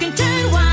can turn wild.